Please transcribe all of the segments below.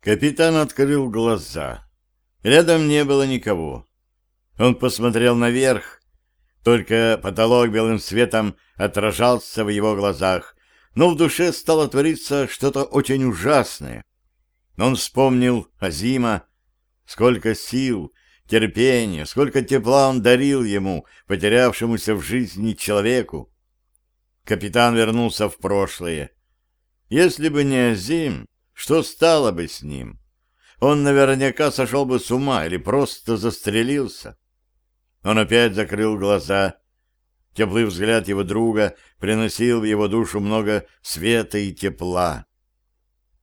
Капитан открыл глаза. Рядом не было никого. Он посмотрел наверх. Только потолок белым светом отражался в его глазах, но в душе стало твориться что-то очень ужасное. Он вспомнил Азима, сколько сил, терпения, сколько тепла он дарил ему, потерявшемуся в жизни человеку. Капитан вернулся в прошлое. Если бы не Азим, что стало бы с ним? Он наверняка сошел бы с ума или просто застрелился. Он опять закрыл глаза. Теплый взгляд его друга приносил в его душу много света и тепла.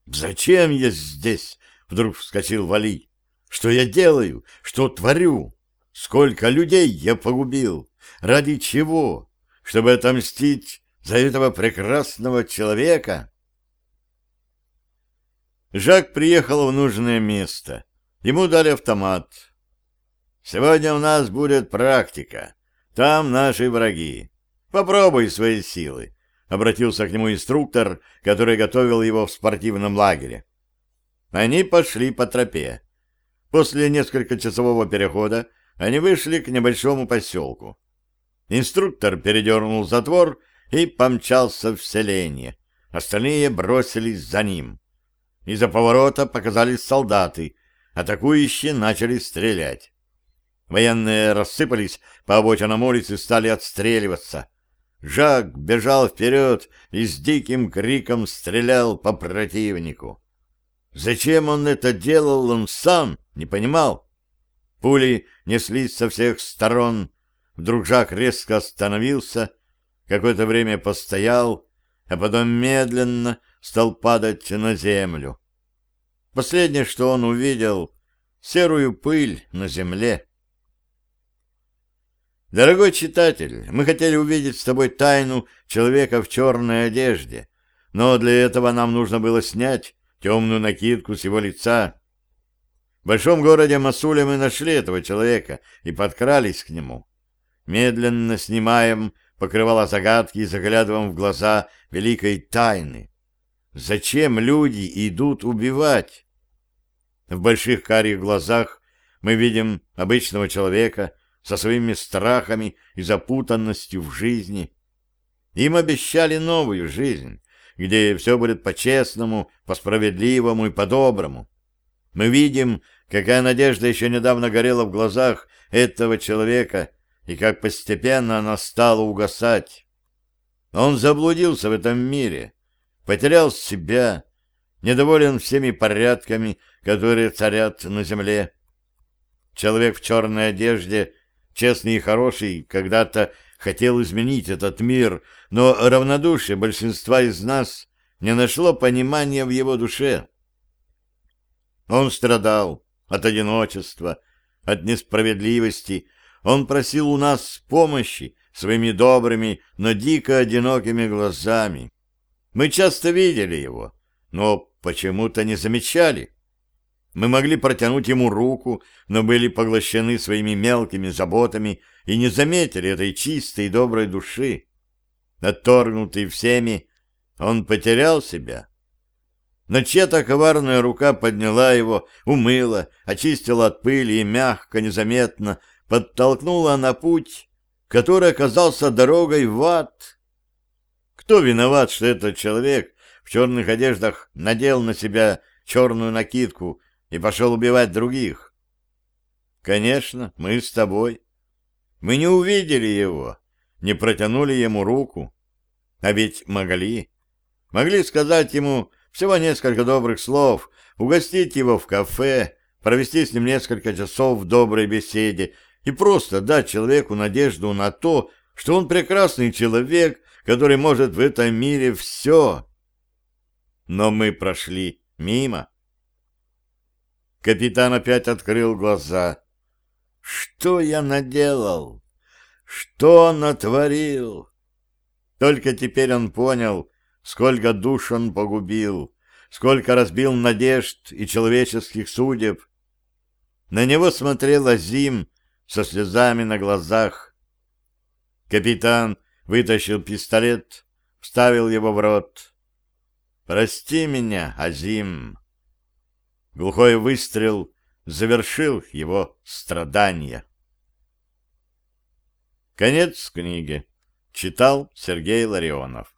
«Зачем я здесь?» — вдруг вскочил Вали. «Что я делаю? Что творю? Сколько людей я погубил? Ради чего? Чтобы отомстить за этого прекрасного человека?» Жак приехал в нужное место. Ему дали автомат. «Сегодня у нас будет практика. Там наши враги. Попробуй свои силы», — обратился к нему инструктор, который готовил его в спортивном лагере. Они пошли по тропе. После несколькочасового перехода они вышли к небольшому поселку. Инструктор передернул затвор и помчался в селение. Остальные бросились за ним. Из-за поворота показались солдаты. Атакующие начали стрелять. Военные рассыпались по обочинам улицы и стали отстреливаться. Жак бежал вперед и с диким криком стрелял по противнику. Зачем он это делал, он сам не понимал. Пули неслись со всех сторон. Вдруг Жак резко остановился, какое-то время постоял, а потом медленно стал падать на землю. Последнее, что он увидел, серую пыль на земле. Дорогой читатель, мы хотели увидеть с тобой тайну человека в черной одежде, но для этого нам нужно было снять темную накидку с его лица. В большом городе Масуле мы нашли этого человека и подкрались к нему. Медленно снимаем покрывало загадки и заглядываем в глаза великой тайны. Зачем люди идут убивать? В больших карих глазах мы видим обычного человека со своими страхами и запутанностью в жизни. Им обещали новую жизнь, где все будет по-честному, по-справедливому и по-доброму. Мы видим, какая надежда еще недавно горела в глазах этого человека и как постепенно она стала угасать. Он заблудился в этом мире, потерял себя, недоволен всеми порядками, которые царят на земле. Человек в черной одежде, честный и хороший, когда-то хотел изменить этот мир, но равнодушие большинства из нас не нашло понимания в его душе. Он страдал от одиночества, от несправедливости, он просил у нас помощи своими добрыми, но дико одинокими глазами. Мы часто видели его, но почему-то не замечали. Мы могли протянуть ему руку, но были поглощены своими мелкими заботами и не заметили этой чистой и доброй души. Отторгнутый всеми, он потерял себя. Но чья-то коварная рука подняла его, умыла, очистила от пыли и мягко, незаметно подтолкнула на путь, который оказался дорогой в ад. Кто виноват, что этот человек в черных одеждах надел на себя черную накидку и пошел убивать других? Конечно, мы с тобой. Мы не увидели его, не протянули ему руку. А ведь могли. Могли сказать ему всего несколько добрых слов, угостить его в кафе, провести с ним несколько часов в доброй беседе и просто дать человеку надежду на то, что он прекрасный человек, который может в этом мире все. Но мы прошли мимо. Капитан опять открыл глаза. Что я наделал? Что натворил? Только теперь он понял, сколько душ он погубил, сколько разбил надежд и человеческих судеб. На него смотрел Азим, со слезами на глазах. Капитан вытащил пистолет, вставил его в рот. «Прости меня, Азим». Глухой выстрел завершил его страдания. Конец книги. Читал Сергей Ларионов.